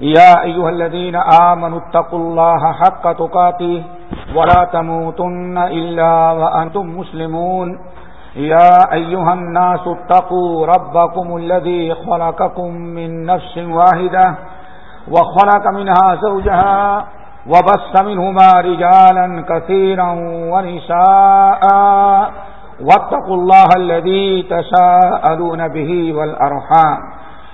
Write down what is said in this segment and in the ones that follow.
يا أيها الذين آمنوا اتقوا الله حق تقاته ولا تموتن إلا وأنتم مسلمون. يا أيها الناس اتقوا ربكم الذي خلقكم من نفس واحدة وخلق منها زوجها وبس منهما رجالا كثيرا ونساء. واتقوا الله الذي تساءلون به والأرحام.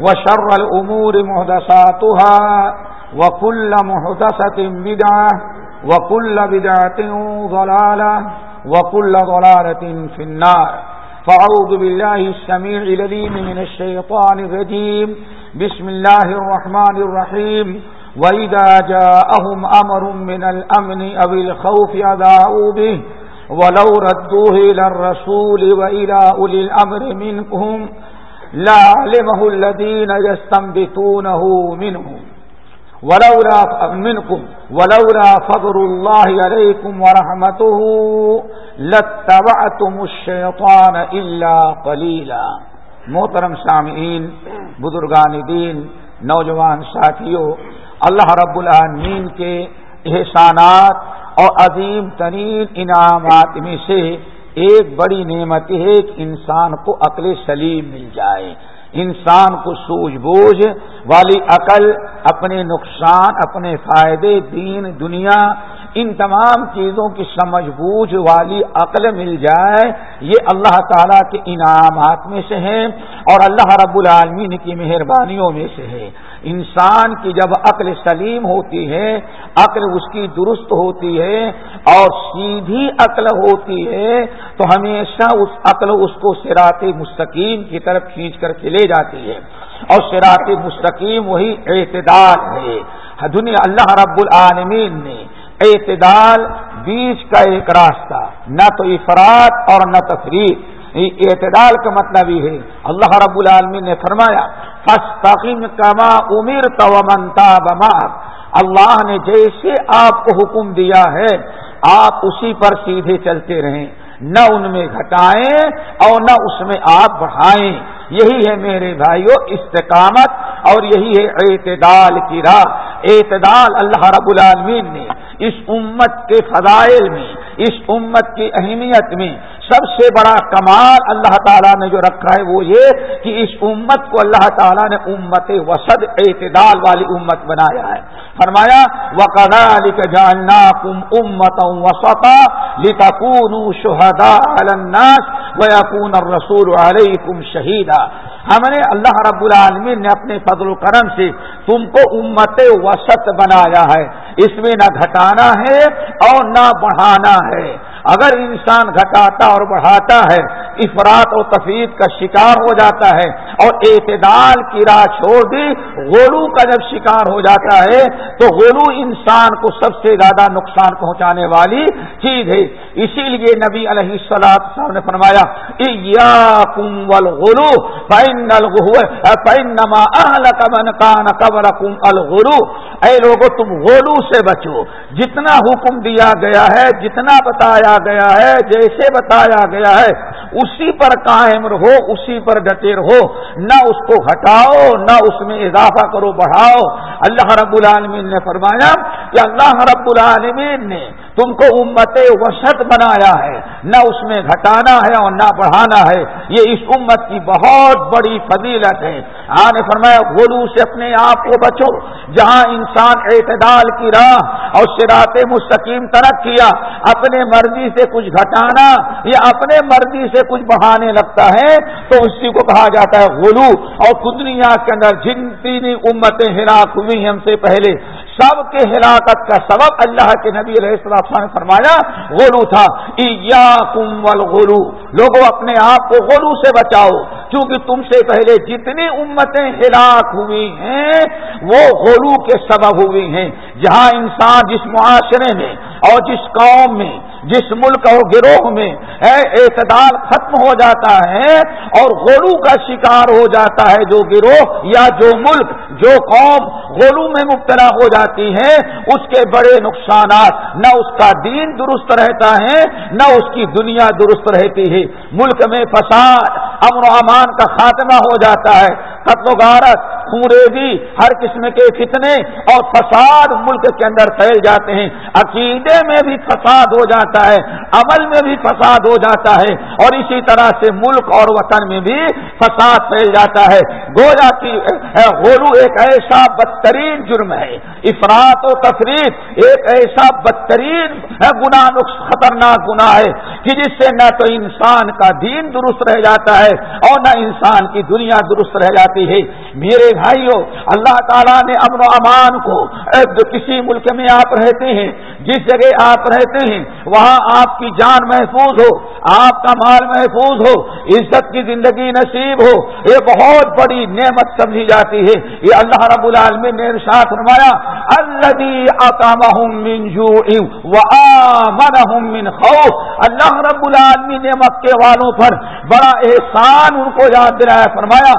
وشر الأمور مهدساتها وكل مهدسة بدعة وكل بدعة ضلالة وكل ضلالة في النار. فأعوذ بالله السميع لليم من الشيطان الرجيم. بسم الله الرحمن الرحيم. وإذا جاءهم أمر من الأمن أو الخوف أذاعوا به. ولو ردوه إلى الرسول وإلى أولي الأمر منكم لا علمه الذين يستنبتونه منهم ولولا منكم، ولولا فضل الله عليكم ورحمته لاتبعتم الشيطان إلا قليلا. محترم سامعین، بزرگان دین، نوجوان ساتھیوں اللہ رب العالمین کے احسانات اور عظیم ترین انعامات میں سے ایک بڑی نعمت ہے کہ انسان کو عقل سلیم مل جائے۔ انسان کو سوجھ بوجھ، والی عقل، اپنے نقصان، اپنے فائدے، دین، دنیا، ان تمام چیزوں کی سمجھ بوجھ والی عقل مل جائے۔ یہ اللہ تعالیٰ کے انعامات میں سے ہیں اور اللہ رب العالمین کی مہربانیوں میں سے ہے انسان کی جب عقل سلیم ہوتی ہے، عقل اس کی درست ہوتی ہے اور سیدھی عقل ہوتی ہے، تو ہمیشہ اس عقل اس کو سراط مستقیم کی طرف کھینچ کر کے لے جاتی ہے۔ اور سراط مستقیم وہی اعتدال ہے۔ دنیا اللہ رب العالمین نے اعتدال بیچ کا ایک راستہ، نہ تو افراد اور نہ تفریح۔ اعتدال کا مطلب یہ ہے۔ اللہ رب العالمین نے فرمایا کما امیر تو منتا اللہ نے جیسے آپ کو حکم دیا ہے، آپ اسی پر سیدھے چلتے رہیں۔ نہ ان میں گھٹائیں اور نہ اس میں آپ بڑھائیں۔ یہی ہے میرے بھائیوں استقامت اور یہی ہے اعتدال کی راہ۔ اعتدال اللہ رب العالمین نے اس امت کے فضائل میں، اس امت کی اہمیت میں سب سے بڑا کمال اللہ تعالیٰ نے جو رکھا ہے وہ یہ کہ اس امت کو اللہ تعالیٰ نے امت وسد اعتدال والی امت بنایا ہے۔ فرمایا وقدا جاننا کم امت وسطا لتکون شہدا الناس ویقون الرسول علیکم شہیدا ہم نے اللہ رب العالمین نے اپنے فضل و کرم سے تم کو امت وسط بنایا ہے۔ اس میں نہ گھٹانا ہے اور نہ بڑھانا ہے۔ اگر انسان گھٹاتا اور بڑھاتا ہے افراد و تفریح کا شکار ہو جاتا ہے اور اعتدال کی راہ چھوڑ دی، غلو کا جب شکار ہو جاتا ہے، تو غلو انسان کو سب سے زیادہ نقصان پہنچانے والی چیز ہے۔ اسی لیے نبی علیہ السلام صاحب نے فرمایا غلو نما من کان قبر کم اے لوگوں تم غلو سے بچو۔ جتنا حکم دیا گیا ہے، جتنا بتایا گیا ہے، جیسے بتایا گیا ہے، اسی پر قائم رہو، اسی پر ڈٹے رہو۔ نہ اس کو ہٹاؤ، نہ اس میں اضافہ کرو، بڑھاؤ۔ اللہ رب العالمین نے فرمایا کہ اللہ رب العالمین نے تم کو امت وسط بنایا ہے، نہ اس میں گھٹانا ہے اور نہ بڑھانا ہے۔ یہ اس امت کی بہت بڑی فضیلت ہے۔ آنے فرمایا، غلو سے اپنے آپ کو بچو۔ جہاں انسان اعتدال کی راہ اور شراط مستقیم ترک کیا، اپنے مرضی سے کچھ گھٹانا یا اپنے مرضی سے کچھ بڑھانے لگتا ہے، تو اسی کو کہا جاتا ہے غلو۔ اور دنیا کے اندر جن تین امتیں ہلاک ہوئی ہم سے پہلے سب کے ہلاکت کا سبب اللہ کے نبی علیہ السلام نے فرمایا، غلو تھا۔ کم غلو لوگوں اپنے آپ کو غلو سے بچاؤ۔ کیونکہ تم سے پہلے جتنی امتیں ہلاک ہوئی ہیں، وہ غلو کے سبب ہوئی ہیں۔ جہاں انسان جس معاشرے میں اور جس قوم میں، جس ملک اور گروہ میں اعتدال ختم ہو جاتا ہے اور غلو کا شکار ہو جاتا ہے، جو گروہ یا جو ملک جو قوم غلو میں مبتلا ہو جاتی ہے اس کے بڑے نقصانات نہ اس کا دین درست رہتا ہے، نہ اس کی دنیا درست رہتی ہے۔ ملک میں فساد، امن و امان کا خاتمہ ہو جاتا ہے۔ قتل و غارت خوریزی ہر قسم کے فتنے اور فساد ملک کے اندر پھیل جاتے ہیں۔ عقیدے میں بھی فساد ہو جاتا ہے، عمل میں بھی فساد ہو جاتا ہے اور اسی طرح سے ملک اور وطن میں بھی فساد پھیل جاتا ہے۔ گویا کی غلو ایک ایسا بدترین جرم ہے افراد و تفریح ایک ایسا بدترین گناہ خطرناک گناہ ہے کہ جس سے نہ تو انسان کا دین درست رہ جاتا ہے اور نہ انسان کی دنیا درست رہ جاتی ہے۔ میرے بھائیو، اللہ تعالیٰ نے امن و امان کو جو کسی ملک میں آپ رہتے ہیں جس جگہ آپ رہتے ہیں، وہاں آپ کی جان محفوظ ہو، آپ کا مال محفوظ ہو، عزت کی زندگی نصیب ہو، یہ بہت بڑی نعمت سمجھی جاتی ہے۔ یہ اللہ رب العالمین نے ارشاد فرمایا من خوف۔ اللہ رب العالمین نے مکے والوں پر بڑا احسان ان کو یاد دلایا، فرمایا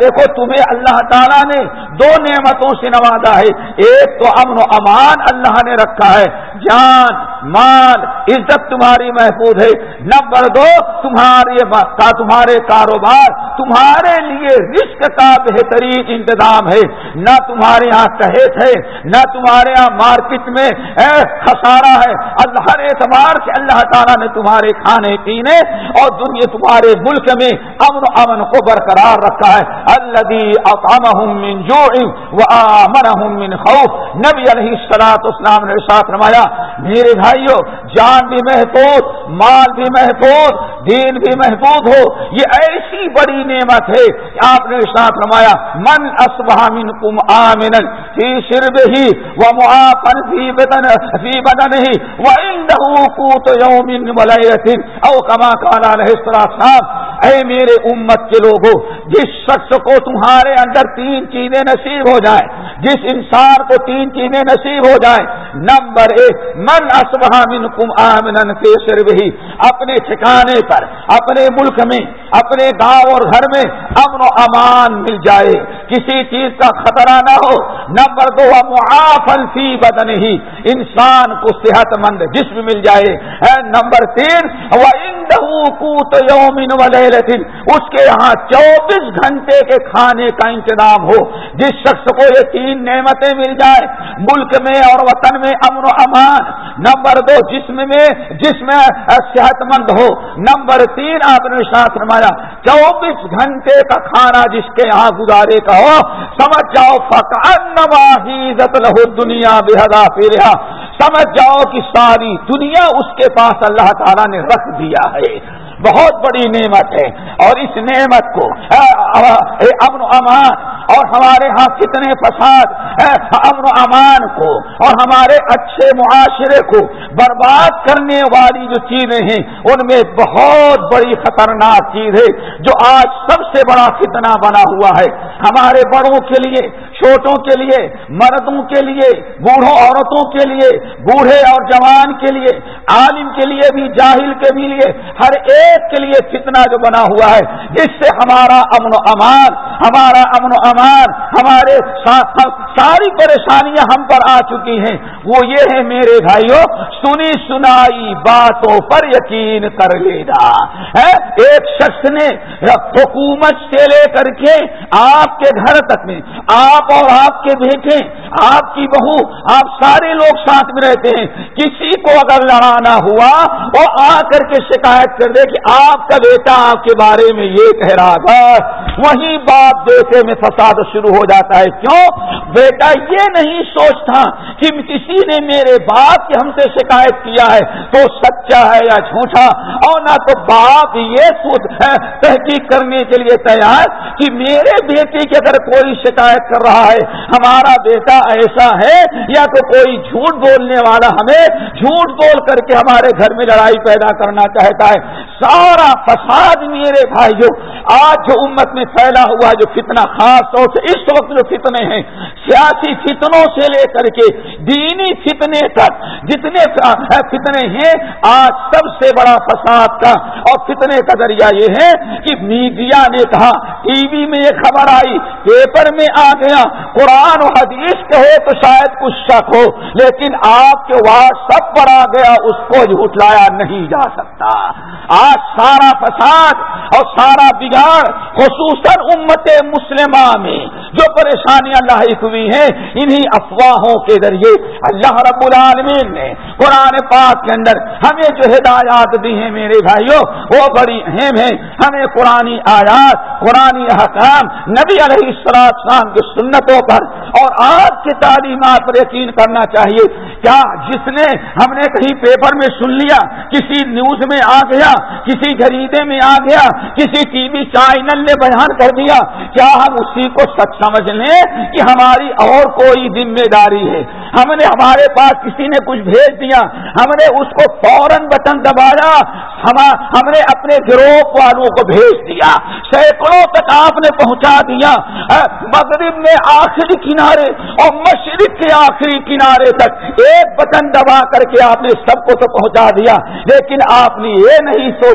دیکھو، تمہیں اللہ تعالیٰ نے دو نعمتوں سے نوازا ہے۔ ایک تو امن و امان اللہ نے رکھا ہے جان، مال، عزت تمہاری محفوظ ہے۔ نمبر دو تمہارے تمہارے کاروبار، تمہارے لیے رسک کا بہترین انتظام ہے۔ نہ تمہارے یہاں قحط ہے، نہ تمہارے یہاں مارکیٹ میں خسارا ہے۔ اللہ ہر اعتبار سے اللہ تعالیٰ نے تمہارے کھانے پینے اور دنیا تمہارے ملک میں امن و امن کو برقرار رکھا ہے۔ اللہ من جو من خوف۔ نبی علیہ السلاط اسلام نے ساتھ رمایا میرے بھائیوں جان بھی محفوظ، مال بھی محفوظ، دین بھی محفوظ ہو، یہ ایسی بڑی نعمت ہے آپ نے ساتھ رمایا من من کم آمن فی شرب ہی وہ محافن فی بدن فی بدن ہی وہ قوت یوم او کما کالا رہے صاحب اے میرے امت کے لوگوں جس شخص کو تمہارے اندر تین چیزیں نصیب ہو جائیں، جس انسان کو تین چیزیں نصیب ہو جائیں، نمبر ایک، من من کم آمن کے بھی اپنے ٹھکانے پر، اپنے ملک میں، اپنے گاؤں اور گھر میں امن و امان مل جائے، کسی چیز کا خطرہ نہ ہو۔ نمبر دو معافن فی بدن ہی انسان کو صحت مند جسم مل جائے۔ نمبر تین وہ یومن اس کے یہاں چوبیس گھنٹے کے کھانے کا انتظام ہو۔ جس شخص کو یہ تین نعمتیں مل جائے ملک میں اور وطن میں امن و امان۔ نمبر دو، جسم میں جسم صحت مند ہو۔ نمبر تین، آپ نے ساتھ رمایا چوبیس گھنٹے کا کھانا جس کے یہاں گزارے کا ہو، سمجھ جاؤ فکر لہو دنیا بےحدہ پھر سمجھ جاؤ کہ ساری دنیا اس کے پاس اللہ تعالیٰ نے رکھ دیا ہے۔ بہت بڑی نعمت ہے اور اس نعمت کو امن و امان، اور ہمارے ہاں کتنے فساد امن و امان کو، اور ہمارے اچھے معاشرے کو برباد کرنے والی جو چیزیں ہیں، ان میں بہت بڑی خطرناک چیز ہے جو آج سب سے بڑا فتنہ بنا ہوا ہے۔ ہمارے بڑوں کے لیے، چھوٹوں کے لیے، مردوں کے لیے، بوڑھوں عورتوں کے لیے، بوڑھے اور جوان کے لیے، عالم کے لیے بھی، جاہل کے بھی لیے، ہر ایک کے لیے فتنہ جو بنا ہوا ہے جس سے ہمارا امن و امان، ہمارا امن و امان، ہمارے ساری پریشانیاں ہم پر آ چکی ہیں۔ وہ یہ ہے میرے بھائیوں سنی سنائی باتوں پر یقین کر لینا۔ ایک شخص نے حکومت سے لے کر کے آپ کے گھر تک میں، آپ اور آپ کے بیٹے، آپ کی بہو، آپ سارے لوگ ساتھ میں رہتے ہیں۔ کسی کو اگر لڑانا ہوا، وہ آ کر کے شکایت کر دے کہ آپ کا بیٹا آپ کے بارے میں یہ کہہ رہا تھا وہی بات بیٹے میں فساد شروع ہو جاتا ہے۔ کیوں؟ بیٹا یہ نہیں سوچتا کہ کسی نے میرے باپ کے ہم سے شکایت کیا ہے، تو سچا ہے یا جھوٹا؟ اور نہ تو باپ یہ تحقیق کرنے کے لیے تیار کہ میرے بیٹے کی اگر کوئی شکایت کر رہا ہے، ہمارا بیٹا ایسا ہے، یا تو کوئی جھوٹ بولنے والا ہمیں جھوٹ بول کر کے ہمارے گھر میں لڑائی پیدا کرنا چاہتا ہے۔ سارا فساد میرے بھائیوں آج جو امت میں پھیلا ہوا جو فتنہ، خاص طور سے اس وقت جو فتنے ہیں، سیاسی فتنوں سے لے کر کے دینی فتنے تک، جتنے فتنے ہیں، آج سب سے بڑا فساد کا اور فتنے کا ذریعہ یہ ہے کہ میڈیا نے کہا، ٹی وی میں یہ خبر آئی، پیپر میں آ گیا، قرآن و حدیث کہے تو شاید کچھ شک ہو، لیکن آپ کے واٹس سب پر آ گیا، اس کو جھٹلایا نہیں جا سکتا۔ آج سارا فساد اور سارا بگاڑ، خصوصاً امت مسلمہ میں، جو پریشانیاں لاحق ہوئی ہیں، انہی افواہوں کے ذریعے اللہ رب العالمین نے قرآن پاک کے اندر ہمیں جو ہدایات دی ہیں میرے بھائیوں، وہ بڑی اہم ہیں۔ ہمیں قرآن آیات قرآن حکام نبی علیہ السلام کی سنتوں پر اور آج کی تعلیمات پر یقین کرنا چاہیے۔ کیا جس نے ہم نے کہیں پیپر میں سن لیا، کسی نیوز میں آ گیا کسی خریدے میں آ گیا، کسی ٹی وی چینل نے بیان کر دیا، کیا ہم اسی کو سچ سمجھ لیں کہ ہماری اور کوئی ذمہ داری ہے؟ ہم نے ہمارے پاس کسی نے کچھ بھیج دیا، ہم نے اس کو فوراً بٹن دبایا، ہم نے اپنے گروہ والوں کو بھیج دیا، سینکڑوں تک آپ نے پہنچا دیا۔ مغرب میں آخری کنارے اور مشرق کے آخری کنارے تک ایک بٹن دبا کر کے آپ نے سب کو تو پہنچا دیا، لیکن آپ نے یہ نہیں سوچا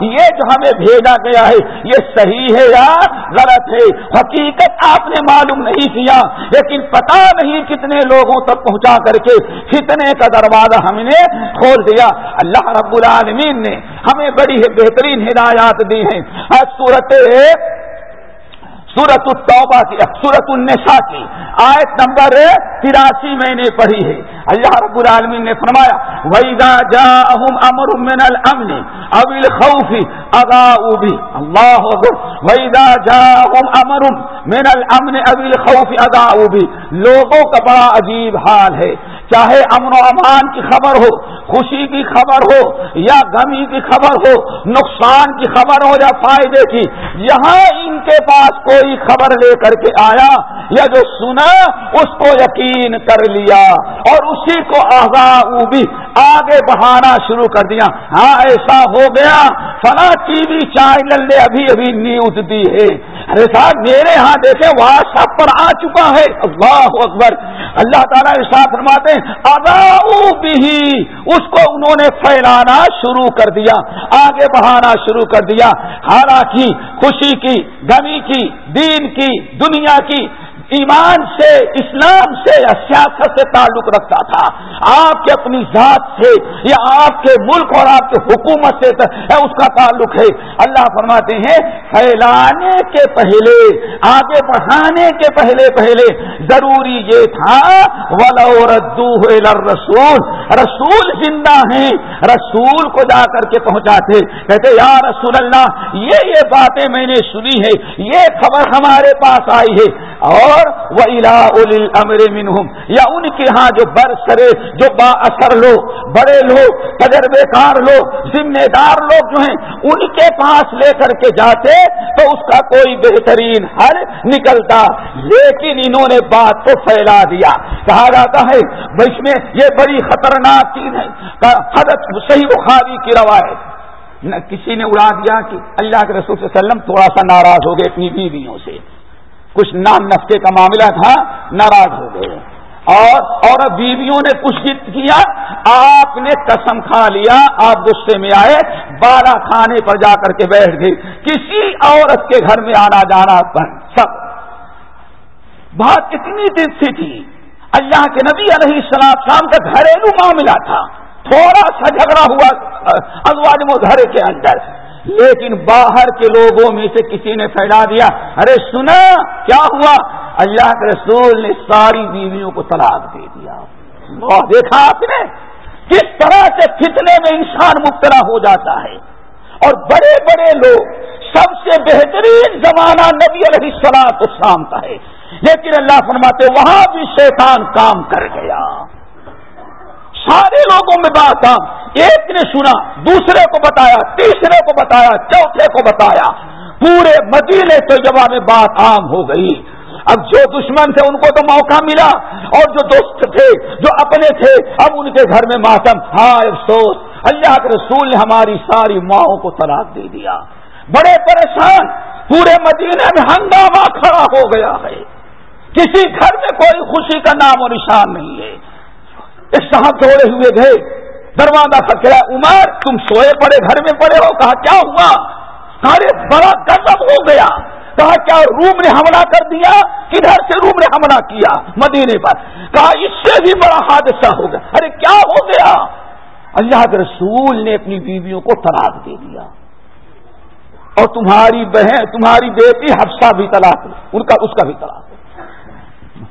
یہ جو ہمیں بھیجا گیا ہے، یہ صحیح ہے یا غلط ہے؟ حقیقت آپ نے معلوم نہیں کیا، لیکن پتا نہیں کتنے لوگوں تک پہنچا کر کے کتنے کا دروازہ ہم نے کھول دیا۔ اللہ رب العالمین نے ہمیں بڑی بہترین ہدایات دی ہیں۔ صورت سورت التوبہ کی سورت النساء کی آیت نمبر تراسی میں نے پڑھی ہے۔ اللہ رب العالمین نے فرمایا ویدا جا امر من الامن ابل خوفی اگا بھی اللہ ویدا جا امر من الامن ابل خوفی اگا بھی لوگوں کا بڑا عجیب حال ہے۔ چاہے امن و امان کی خبر ہو، خوشی کی خبر ہو یا غمی کی خبر ہو، نقصان کی خبر ہو یا فائدے کی، یہاں ان کے پاس کوئی خبر لے کر کے آیا یا جو سنا، اس کو یقین کر لیا اور اسی کو آگاہ بھی آگے بڑھانا شروع کر دیا۔ ہاں ایسا ہو گیا۔ فلاں ٹی وی چینل نے ابھی ابھی نیوز دی ہے۔ ارے صاحب، میرے ہاں دیکھیں واٹس ایپ پر آ چکا ہے۔ اللہ اکبر۔ اللہ تعالیٰ ارشاد فرماتے ہیں ادا بھی اس کو انہوں نے پھیلانا شروع کر دیا، آگے بڑھانا شروع کر دیا۔ حالانکہ خوشی کی گمی کی، دین کی، دنیا کی ایمان سے، اسلام سے یا سیاست سے تعلق رکھتا تھا۔ آپ کے اپنی ذات سے یا آپ کے ملک اور آپ کے حکومت سے اس کا تعلق ہے۔ اللہ فرماتے ہیں، پھیلانے کے پہلے، آگے بڑھانے کے پہلے پہلے ضروری یہ تھا، ولو ردو رسول رسول زندہ ہیں۔ رسول کو جا کر کے پہنچاتے۔ کہتے، یا رسول اللہ، یہ یہ باتیں میں نے سنی ہے یہ خبر ہمارے پاس آئی ہے۔ اور وہ الا امر منہم یا ان کے ہاں جو برسرے جو با اثر لوگ بڑے لوگ تجربے کار لوگ ذمہ دار لوگ جو ہیں، ان کے پاس لے کر کے جاتے تو اس کا کوئی بہترین حل نکلتا۔ لیکن انہوں نے بات کو پھیلا دیا۔ کہا جاتا ہے اس میں یہ بڑی خطرناک چیز ہے۔ حضرت صحیح بخاری کی روایت، نہ کسی نے اڑا دیا کہ اللہ کے رسول صلی اللہ علیہ وسلم تھوڑا سا ناراض ہو گئے اپنی بیویوں سے۔ کچھ نام نسخے کا معاملہ تھا، ناراض ہو گئے۔ اور اور بیویوں نے کچھ جت کیا، آپ نے قسم کھا لیا، آپ غصے میں آئے بارہ کھانے پر جا کر کے بیٹھ گئے کسی عورت کے گھر میں آنا جانا بند، سب۔ بات اتنی دن سے تھی۔ اللہ کے نبی علیہ السلام شام کا گھریلو معاملہ تھا۔ تھوڑا سا جھگڑا ہوا، ازواج گھر کے اندر۔ لیکن باہر کے لوگوں میں سے کسی نے پھیلا دیا۔ ارے سنا، کیا ہوا؟ اللہ کے رسول نے ساری بیویوں کو طلاق دے دیا۔ دیکھا آپ نے؟ کس طرح سے فتنے میں انسان مبتلا ہو جاتا ہے۔ اور بڑے بڑے لوگ سب سے بہترین زمانہ نبی علیہ السلام تو شام کا ہے۔ لیکن اللہ فرماتے، وہاں بھی شیطان کام کر گیا۔ سارے لوگوں میں بات آ ایک نے سنا، دوسرے کو بتایا، تیسرے کو بتایا، چوتھے کو بتایا۔ پورے مدینے تو جواب میں بات عام ہو گئی۔ اب جو دشمن تھے، ان کو تو موقع ملا۔ اور جو دوست تھے، جو اپنے تھے، اب ان کے گھر میں ماتم۔ ہاں افسوس، اللہ کے رسول نے ہماری ساری ماؤں کو طلاق دے دیا۔ بڑے پریشان، پورے مدینے میں ہنگامہ کھڑا ہو گیا ہے۔ کسی گھر میں کوئی خوشی کا نام و نشان نہیں ہے۔ ایک صاحب دوڑے ہوئے گئے۔ دروازہ کھڑا عمر، تم سوئے پڑے، گھر میں پڑے ہو، کہا، کیا ہوا؟ سارے بڑا گزب ہو گیا۔ کہا، کیا روم نے حملہ کر دیا؟ کدھر سے روم نے حملہ کیا؟ مدینے پر۔ کہا، اس سے بھی بڑا حادثہ ہو گیا۔ ارے، کیا ہو گیا؟ اللہ کے رسول نے اپنی بیویوں کو طلاق دے دیا۔ اور تمہاری بہن، تمہاری بیٹی حفصہ بھی طلاق ان کا، اس کا بھی طلاق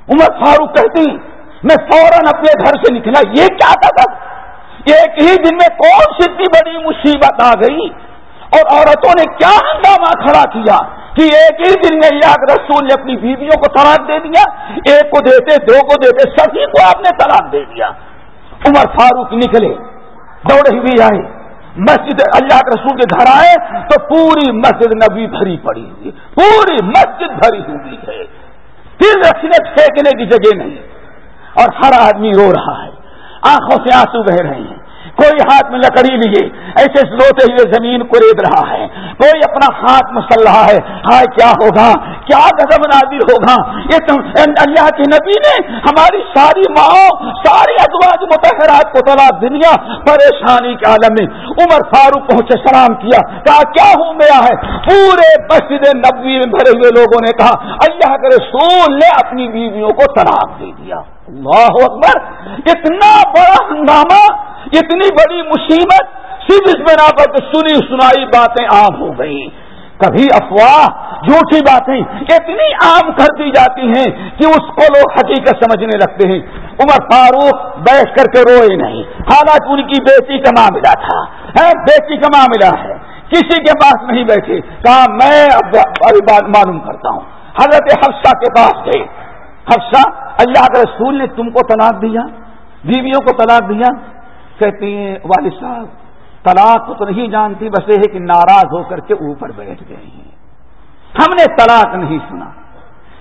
عمر فاروق کہتی، میں فوراً اپنے گھر سے نکلا۔ یہ کیا تھا ایک ہی دن میں کون سی اتنی بڑی مصیبت آ گئی؟ اور عورتوں نے کیا ہنگامہ کھڑا کیا کہ ایک ہی دن میں یاد رسول نے اپنی بیویوں کو طلاق دے دیا، ایک کو دیتے، دو کو دیتے، سبھی کو آپ نے طلاق دے دیا۔ عمر فاروق نکلے، دوڑے ہوئے آئے۔ مسجد اللہ کے رسول کے گھر آئے تو پوری مسجد نبی بھری پڑی ہوئی، پوری مسجد بھری ہوئی ہے۔ پھر رکھنے پھینکنے کی جگہ نہیں۔ اور ہر آدمی رو رہا ہے۔ آنکھوں سے آنسو بہ رہے ہیں۔ کوئی ہاتھ میں لکڑی لیے ایسے روتے ہوئے زمین کو رید رہا ہے۔ کوئی اپنا ہاتھ مسل رہا ہے۔ ہائے، کیا ہوگا؟ کیا گزم نازر ہوگا؟ یہ تم اللہ کے نبی نے ہماری ساری ماں، ساری ازواج متحرات تلا دنیا پریشانی کے عالم میں عمر فاروق پہنچے سلام کیا، کہا، کیا ہوں گیا ہے؟ پورے مسجد نبی میں بھرے ہوئے لوگوں نے کہا، اللہ کے رسول نے اپنی بیویوں کو طلاق دے دیا۔ اللہ اکبر! اتنا بڑا ہنگامہ، اتنی بڑی مصیبت صرف اس بنا پر سنی سنائی باتیں عام ہو گئی کبھی افواہ، جھوٹی باتیں اتنی عام کر دی جاتی ہیں کہ اس کو لوگ حقیقت سمجھنے لگتے ہیں۔ عمر فاروق بیٹھ کر کے روئے نہیں۔ حالانکہ ان کی بیٹی کا معاملہ تھا۔ بیٹی کا معاملہ ہے۔ کسی کے پاس نہیں بیٹھے کہا، میں اب بات معلوم کرتا ہوں۔ حضرت حفصہ کے پاس گئے۔ حفصہ، اللہ کے رسول نے تم کو طلاق دیا؟ بیویوں کو طلاق دیا؟ کہتی ہیں، والد صاحب، طلاق تو نہیں جانتی، بس یہ ہے کہ ناراض ہو کر کے اوپر بیٹھ گئے ہیں۔ ہم نے طلاق نہیں سنا۔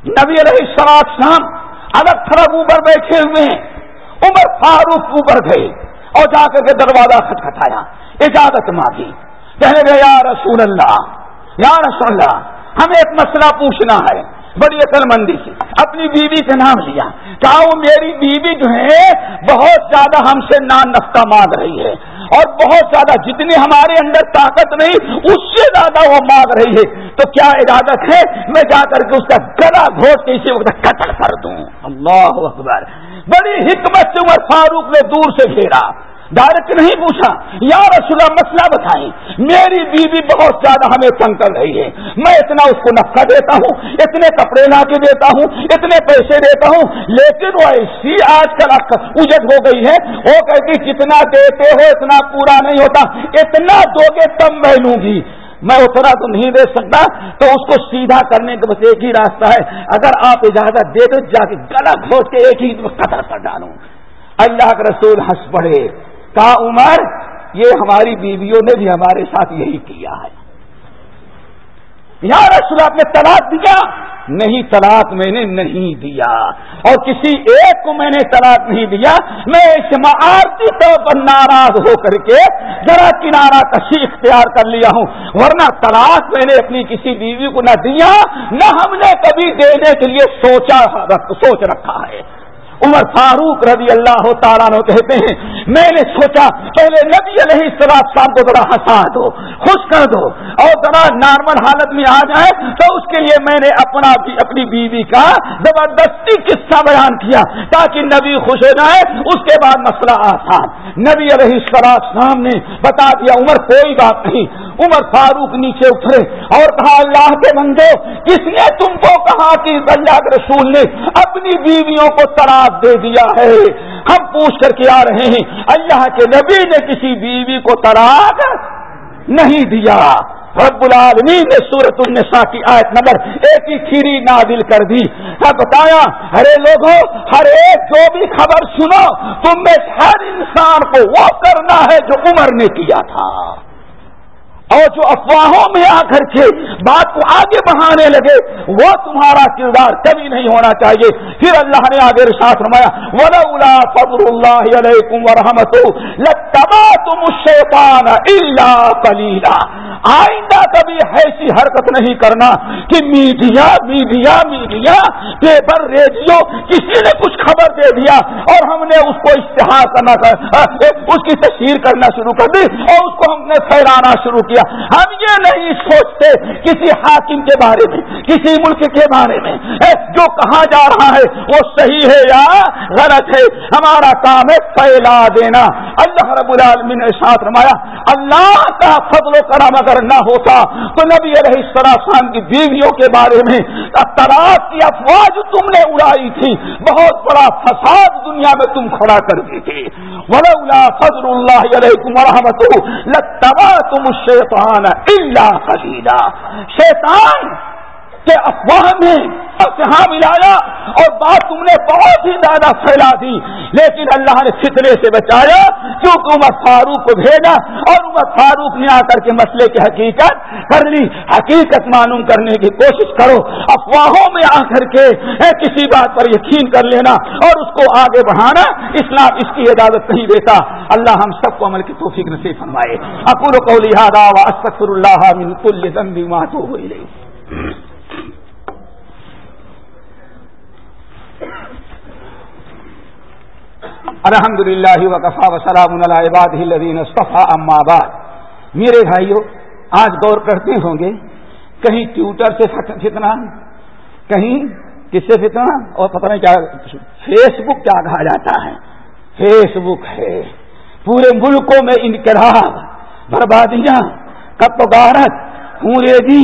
نبی علیہ سراق شام الگ تھرگ اوپر بیٹھے ہوئے ہیں، عمر فاروق اوپر گئے اور جا کر کے دروازہ کھٹکھٹایا اجازت مانگی۔ کہنے گئے یا رسول اللہ، یا رسول اللہ، ہمیں ایک مسئلہ پوچھنا ہے۔ بڑی عقل مندی سے اپنی بیوی کا نام لیا۔ کہا، وہ میری بیوی جو ہے، بہت زیادہ ہم سے نان نفتا مانگ رہی ہے۔ اور بہت زیادہ جتنی ہمارے اندر طاقت نہیں، اس سے زیادہ وہ مانگ رہی ہے۔ تو کیا اجازت ہے؟ میں جا کر کے اس کا گلا گھوٹ کے اسی وقت قتل کر دوں۔ اللہ اکبر۔ بڑی حکمت سے عمر فاروق نے دور سے گھیرا ڈائریکٹ نہیں پوچھا، یا رسول اللہ، مسئلہ بتائیں، میری بیوی بہت زیادہ ہمیں تنگ کر رہی ہے، میں اتنا اس کو نفقہ دیتا ہوں، اتنے کپڑے لا کے دیتا ہوں، اتنے پیسے دیتا ہوں، لیکن وہ ایسی آج کل اجت ہو گئی ہے، وہ کہتی جتنا دیتے ہو اتنا پورا نہیں ہوتا، اتنا دو گے تب میں لوں گی. میں اتنا تو نہیں دے سکتا، تو اس کو سیدھا کرنے کا بس ایک ہی راستہ ہے، اگر آپ اجازت دے دو، جا کے گلا گھوٹ کے ایک ہی قطر کر ڈالوں۔ اللہ کا رسول ہنس پڑے۔ کہا عمر، یہ ہماری بیویوں نے بھی ہمارے ساتھ یہی کیا ہے۔ یا رسول آپ نے طلاق دیا؟ نہیں، طلاق میں نے نہیں دیا۔ اور کسی ایک کو میں نے طلاق نہیں دیا۔ میں آرتی طور پر ناراض ہو کر کے ذرا کنارا کشی اختیار کر لیا ہوں۔ ورنہ طلاق میں نے اپنی کسی بیوی کو نہ دیا، نہ ہم نے کبھی دینے کے لیے سوچا سوچ رکھا ہے۔ عمر فاروق رضی اللہ تعالیٰ نے کہتے ہیں، میں نے سوچا پہلے نبی علیہ السلام شام کو ذرا ہنسا دو، خوش کر دو، اور ذرا نارمل حالت میں آ جائے تو اس کے لیے میں نے اپنا اپنی بیوی کا زبردستی قصہ بیان کیا، تاکہ نبی خوش ہو جائے اس کے بعد مسئلہ آسان. نبی علیہ السلام نے بتا دیا، عمر کوئی بات نہیں عمر فاروق نیچے اترے اور کہا، اللہ کے بندو، کس نے تم کو کہا کہ اللہ کے رسول نے اپنی بیویوں کو ترا دے دیا ہے؟ ہم پوچھ کر کے آ رہے ہیں، اللہ کے نبی نے کسی بیوی کو طلاق نہیں دیا؟ رب العالمین نے سورت النساء کی آیت نمبر ایک ہی کھیری نادل کر دی۔ ہاں، بتایا، ارے لوگوں ہر ایک جو بھی خبر سنو، تم میں ہر انسان کو وہ کرنا ہے جو عمر نے کیا تھا۔ اور جو افواہوں میں آ کر کے بات کو آگے بڑھانے لگے، وہ تمہارا کردار کبھی نہیں ہونا چاہیے۔ پھر اللہ نے آگے ساتھ رمایا ولا فضر اللہ علیکم ورحمت تم شیطان اللہ کلیلا آئندہ کبھی ایسی حرکت نہیں کرنا کہ media media media paper radio کسی نے کچھ خبر دے دیا اور ہم نے اس کو اشتہار کرنا، اس کی تشہیر کرنا شروع کر دی اور اس کو ہم نے پھیلانا شروع کیا۔ کیا ہم یہ نہیں سوچتے کسی حاکم کے بارے میں، کسی ملک کے بارے میں جو کہا جا رہا ہے، وہ صحیح ہے یا غلط ہے؟ ہمارا کام ہے پھیلا دینا۔ اللہ رب العالمین نے ساتھ رمایا اللہ کا فضل و کرم اگر نہ ہوتا تو نبی علیہ السلام کی بیویوں کے بارے میں تلاش کی افواج تم نے اڑائی تھی۔ بہت بڑا فساد دنیا میں تم کھڑا کر دی تھی۔ ولا فضل اللہ علیکم ورحمت لتبا تم شیطان اللہ خلیلا شیطان کے افواہ میں ہاں ملایا اور بات تم نے بہت ہی زیادہ پھیلا دی۔ لیکن اللہ نے فتنے سے بچایا، کیونکہ عمر فاروق کو بھیجا اور عمر فاروق نے آ کر کے مسئلے کی حقیقت کر لی۔ حقیقت معلوم کرنے کی کوشش کرو۔ افواہوں میں آ کر کے کسی بات پر یقین کر لینا اور اس کو آگے بڑھانا، اسلام اس کی اجازت نہیں دیتا۔ اللہ ہم سب کو عمل کی توفیق نصیب فرمائے۔ اپور کو لہٰذا اللہ من کل ذنب ما تو ہوئی الحمد للہ وقفا وسلام الباد الدین صفا اما آباد میرے بھائیوں آج غور کرتے ہوں گے، کہیں ٹویٹر سے فتنا کہیں کس سے فتنا اور پتہ نہیں کیا فیس بک کیا کہا جاتا ہے؟ فیس بک ہے۔ پورے ملکوں میں انقلاب، بربادیاں کپغارت پورے جی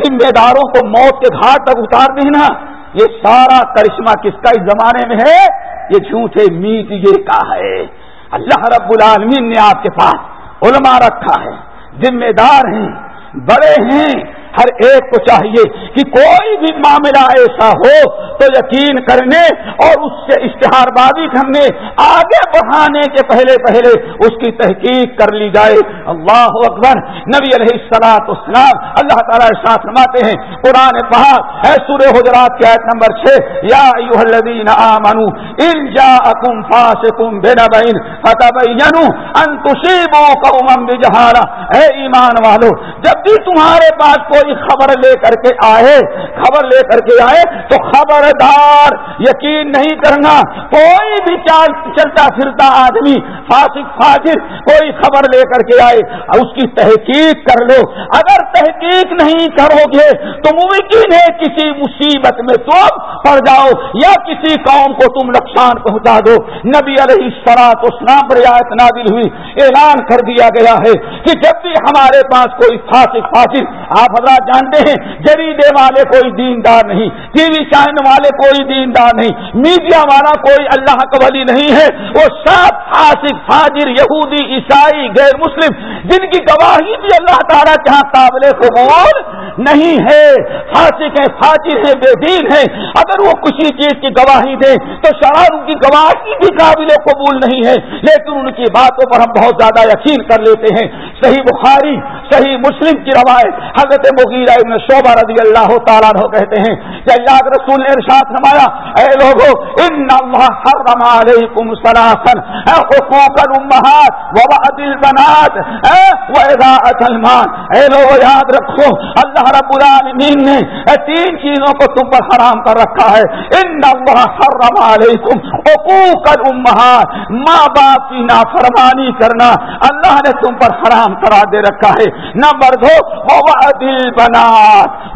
ذمہ داروں کو موت کے گھاٹ تک اتار دینا۔ یہ سارا کرشمہ کس کا اس زمانے میں ہے؟ یہ جھوٹے میڈیے کا ہے۔ اللہ رب العالمین نے آپ کے پاس علماء رکھا ہے، ذمہ دار ہیں، بڑے ہیں ہر ایک کو چاہیے کہ کوئی بھی معاملہ ایسا ہو تو یقین کرنے اور اس سے اشتہار بازی کرنے، آگے بڑھانے کے پہلے پہلے اس کی تحقیق کر لی جائے۔ اللہ اکبر۔ نبی علیہ السلاط اسلام اللہ تعالیٰ ساتھ نماتے ہیں، قرآن پہاڑ ہے سورہ حجرات کی آیت نمبر چھ۔ یا الذین آمنو ان جاءکم فاسقم بنبئن فتبینو ان تصیبوا قوما بجہارا اے ایمان والو، جب بھی تمہارے پاس کوئی کوئی خبر لے کر کے آئے، خبر لے کر کے آئے تو خبردار، یقین نہیں کرنا، کوئی بھی چال چلتا پھرتا آدمی، فاسق، فاجر، کوئی خبر لے کر کے آئے، اس کی تحقیق کر لو۔ اگر تحقیق نہیں کرو گے تو ممکن ہے کسی مصیبت میں تم پڑ جاؤ یا کسی قوم کو تم نقصان پہنچا دو۔ نبی علیہ سرات اسلام رعایت نادل ہوئی، اعلان کر دیا گیا ہے کہ جب بھی ہمارے پاس کوئی فاسق فاصل آپ حضرات جانتے ہیں جریدے والے کوئی دیندار نہیں، ٹی وی چینل والے کوئی دیندار نہیں، میڈیا والا کوئی اللہ کا ولی نہیں ہے۔ وہ سب فاسق، فاجر، یہودی، عیسائی، غیر مسلم، جن کی گواہی بھی اللہ تعالیٰ جہاں قابل قبول نہیں ہے۔ فاسق ہے فاجر ہے بے دین ہے اگر وہ کسی چیز کی گواہی دے تو شراب ان کی گواہی بھی قابل قبول نہیں ہے۔ لیکن ان کی باتوں پر ہم بہت زیادہ یقین کر لیتے ہیں۔ صحیح بخاری، صحیح مسلم کی روایت حضرت مغیرہ ابن شعبہ رضی اللہ تعالیٰ ہو کہتے ہیں کہ اللہ کے رسول نے ارشاد فرمایا، اے لوگو، ان اللہ حرم علیکم سلاسن اے حقوق الامہات، ووعد البنات، اے وعداءت المان اے لوگو، یاد رکھو، اللہ رب العالمین نے تین چیزوں کو تم پر حرام کر رکھا ہے۔ ان اللہ حرم علیکم، حقوق الامہات ماں باپ کی نافرمانی کرنا۔ اللہ نے تم پر حرام کرا دے رکھا ہے۔ نمبر دو، ووعد دل بنا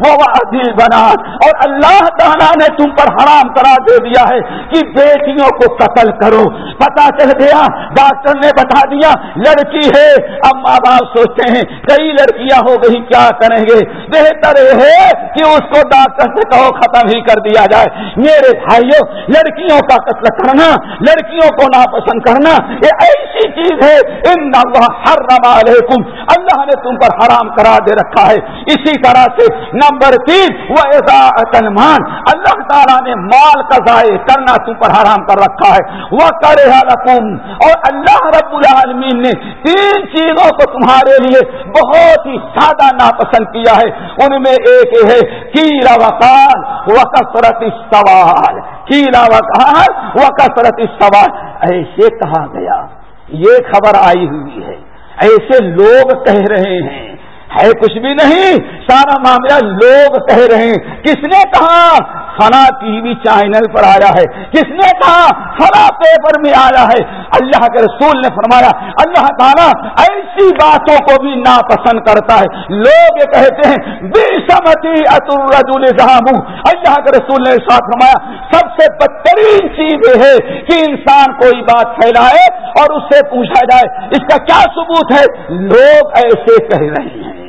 البنات۔ اور اللہ تعالیٰ نے تم پر حرام کرا دے دیا ہے کہ بیٹیوں کو قتل کرو۔ پتا چل گیا، ڈاکٹر نے بتا دیا، لڑکی ہے۔ اب ماں باپ سوچتے ہیں، کئی لڑکیاں ہو گئی، کیا کریں گے؟ بہتر یہ ہے کہ اس کو ڈاکٹر سے کہو، ختم ہی کر دیا جائے۔ میرے بھائیوں، لڑکیوں کا قتل کرنا، لڑکیوں کو ناپسند کرنا، یہ ایسی چیز ہے۔ ان ہر رما علیکم اللہ نے تم پر حرام کرا دے رکھا ہے۔ اسی طرح سے نہ نمبر تین، وہ ایسا مان اللہ تعالیٰ نے مال کا ضائع کرنا تم پر حرام کر رکھا ہے۔ وہ کرے رقم اور اللہ رب العالمین نے تین چیزوں کو تمہارے لیے بہت ہی زیادہ ناپسند کیا ہے۔ ان میں ایک ہے کیڑا وقال و کثرت سوال کیڑا وقال و کثرت سوال ایسے کہا گیا۔ یہ خبر آئی ہوئی ہے۔ ایسے لوگ کہہ رہے ہیں۔ ہے کچھ بھی نہیں۔ سارا معاملہ لوگ کہہ رہے ہیں۔ کس نے کہا فنا ٹی وی چینل پر آیا ہے؟ کس نے کہا فنا پیپر میں آیا ہے؟ اللہ کے رسول نے فرمایا، اللہ تعالیٰ ایسی باتوں کو بھی ناپسند کرتا ہے۔ لوگ یہ کہتے ہیں بے سمتی اتر جہاں اللہ کے رسول نے ساتھ فرمایا، سب سے بدترین چیز یہ ہے کہ انسان کوئی بات پھیلائے اور اس سے پوچھا جائے۔ اس کا کیا ثبوت ہے؟ لوگ ایسے کہہ رہے ہیں۔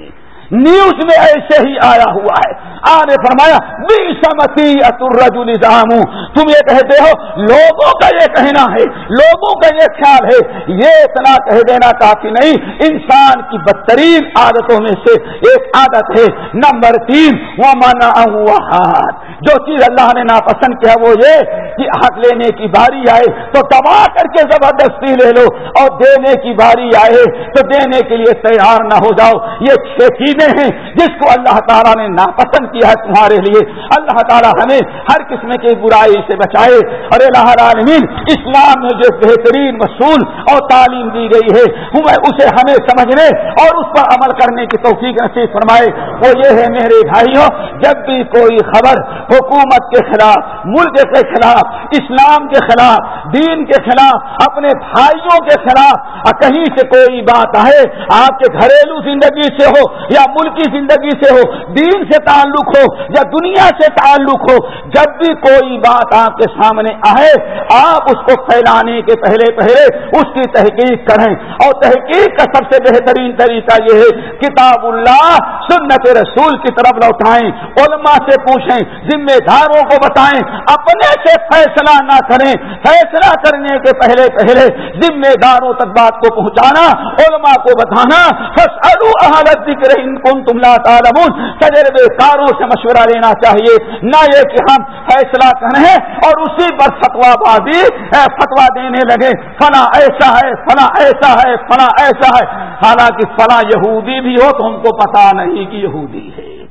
نیوز میں ایسے ہی آیا ہوا ہے۔ آنے فرمایا بی سمتی اتر نظام تم یہ کہتے ہو، لوگوں کا یہ کہنا ہے، لوگوں کا یہ خیال ہے۔ یہ اتنا کہہ دینا کافی نہیں۔ انسان کی بدترین عادتوں میں سے ایک عادت ہے۔ نمبر تین وہ مانا ہوا ہاتھ جو چیز اللہ نے ناپسند کیا وہ یہ کہ حق لینے کی باری آئے تو دبا کر کے زبردستی لے لو اور دینے کی باری آئے تو دینے کے لیے تیار نہ ہو جاؤ۔ یہ چھ چیزیں ہیں جس کو اللہ تعالیٰ نے ناپسند کیا ہے تمہارے لیے۔ اللہ تعالیٰ ہمیں ہر قسم کی برائی سے بچائے۔ اور اللہ العالمین، اسلام میں جو بہترین مصول اور تعلیم دی گئی ہے اسے ہمیں سمجھنے اور اس پر عمل کرنے کی توفیق نصیب فرمائے۔ وہ یہ ہے، میرے بھائیوں، جب بھی کوئی خبر حکومت کے خلاف، ملک کے خلاف، اسلام کے خلاف، دین کے خلاف، اپنے بھائیوں کے خلاف، کہیں سے کوئی بات آئے، آپ کے گھریلو زندگی سے ہو یا ملکی زندگی سے ہو، دین سے تعلق ہو یا دنیا سے تعلق ہو، جب بھی کوئی بات آپ کے سامنے آئے، آپ اس کو پھیلانے کے پہلے پہلے اس کی تحقیق کریں۔ اور تحقیق کا سب سے بہترین طریقہ یہ ہے، کتاب اللہ، سنت رسول کی طرف لوٹائیں، علماء سے پوچھیں، ذمہ داروں کو بتائیں، اپنے سے فیصلہ نہ کریں۔ فیصلہ کرنے کے پہلے پہلے ذمہ داروں تک بات کو پہنچانا، علماء کو بتانا۔ تم لا تعلمون تجربے کاروں سے مشورہ لینا چاہیے۔ نہ یہ کہ ہم فیصلہ کریں اور اسی پر فتوا بازی فتوا دینے لگے، فلاں ایسا ہے، فلاں ایسا ہے، فلاں ایسا ہے۔ حالانکہ فلاں یہودی بھی ہو تو ہم کو پتا نہیں کہ یہودی ہے۔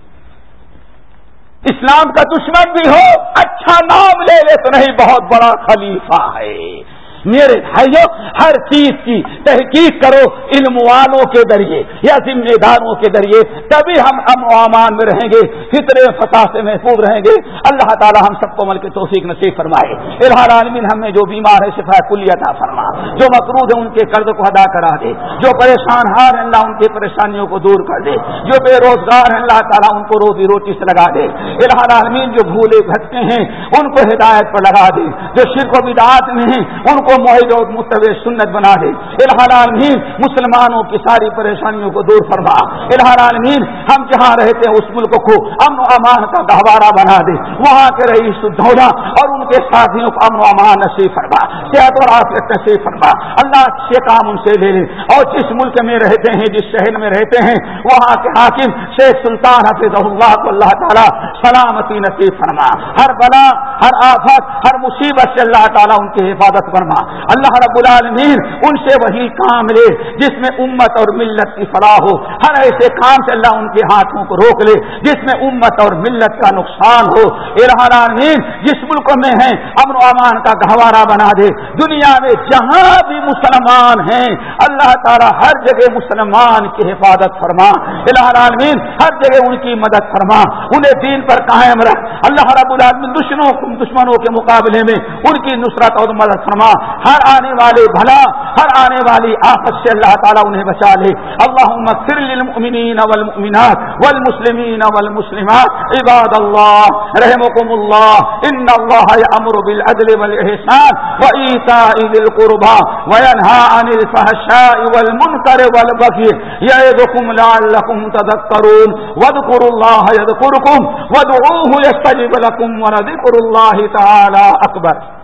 اسلام کا دشمن بھی ہو اچھا نام لے لے تو نہیں، بہت بڑا خلیفہ ہے۔ میرے بھائیوں، ہر چیز کی تحقیق کرو علم والوں کے ذریعے یا ذمہ داروں کے ذریعے، تبھی ہم ام و امان میں رہیں گے، فطرے فتح سے محفوظ رہیں گے۔ اللہ تعالی ہم سب کو مل کے توفیق نصیب فرمائے۔ الحال عالمین ہم میں جو بیمار ہے شفا کلیتا فرما۔ جو مقروض ہے ان کے قرض کو ادا کرا دے۔ جو پریشان ہار ہیں، اللہ ان کی پریشانیوں کو دور کر دے۔ جو بے روزگار ہیں، اللہ تعالیٰ ان کو روزی روٹی سے لگا دے۔ الحال عالمین جو بھولے بھٹکے ہیں، ان کو ہدایت پر لگا دے۔ جو شرک و بدعات میں ہیں، ان کو کو متو سنت بنا دے۔ الحال عالمین مسلمانوں کی ساری پریشانیوں کو دور فرما۔ الحال عالمین ہم جہاں رہتے ہیں اس ملک کو امن و امان کا گہوارہ بنا دے۔ وہاں کے رہی دھونا اور ان کے ساتھیوں کو امن و امان نصیب فرما۔ صحت اور آفیت نصیب فرما۔ اللہ اچھے کام ان سے لے لے۔ اور جس ملک میں رہتے ہیں، جس شہر میں رہتے ہیں، وہاں کے حاکم شیخ سلطان حفظ اللہ کو اللہ تعالیٰ سلامتی نصیب فرما۔ ہر بلا، ہر آفت، ہر مصیبت سے اللہ تعالیٰ ان کی حفاظت فرما۔ اللہ رب العالمین ان سے وہی کام لے جس میں امت اور ملت کی فلاح ہو۔ ہر ایسے کام سے اللہ ان کے ہاتھوں کو روک لے جس میں امت اور ملت کا نقصان ہو۔ العالمین، جس ملک میں ہیں، امن و امان کا گہوارہ بنا دے۔ دنیا میں جہاں بھی مسلمان ہیں، اللہ تعالیٰ ہر جگہ مسلمان کی حفاظت فرما۔ العالمین، ہر جگہ ان کی مدد فرما۔ انہیں دین پر قائم رکھ۔ اللہ رب العالمین، دشمنوں دشمنوں کے مقابلے میں ان کی نصرت اور مدد فرما۔ ہر آنے والے بھلا، ہر آنے والی آفت سے اللہ تعالیٰ انہیں بچا لے۔ اللہ للمؤمنین والمؤمنات والمسلمین والمسلمات، عباد اللہ رحمكم اللہ، ان اللہ یامر بالعدل والاحسان وایتاء ذی القربى وینھا عن الفحشاء والمنکر والبغي یعظکم لعلکم تذکرون۔ واذکروا اللہ یذکرکم وادعوه یستجب لکم ولذکر اللہ تعالی اکبر۔